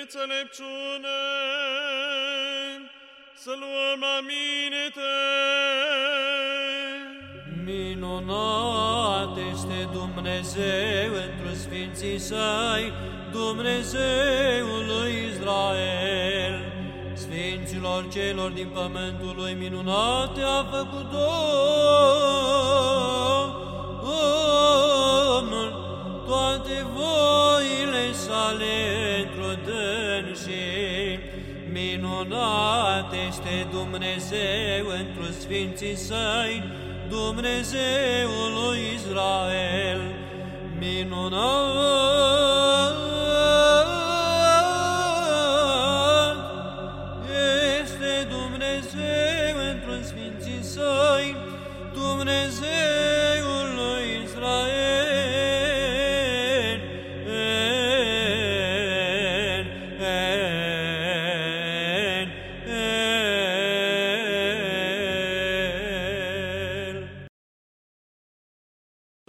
înțelepciune, să luăm aminte. Minunat este Dumnezeu într Sfinții Săi, Dumnezeul lui Israel. Sfinților celor din pământul lui minunate a făcut Domnul toate voile sale pentru dânsii, minunat este Dumnezeu întru Sfinții Săi, Dumnezeul lui Israel, minunat este Dumnezeu într-un Sfinții Săi, Dumnezeu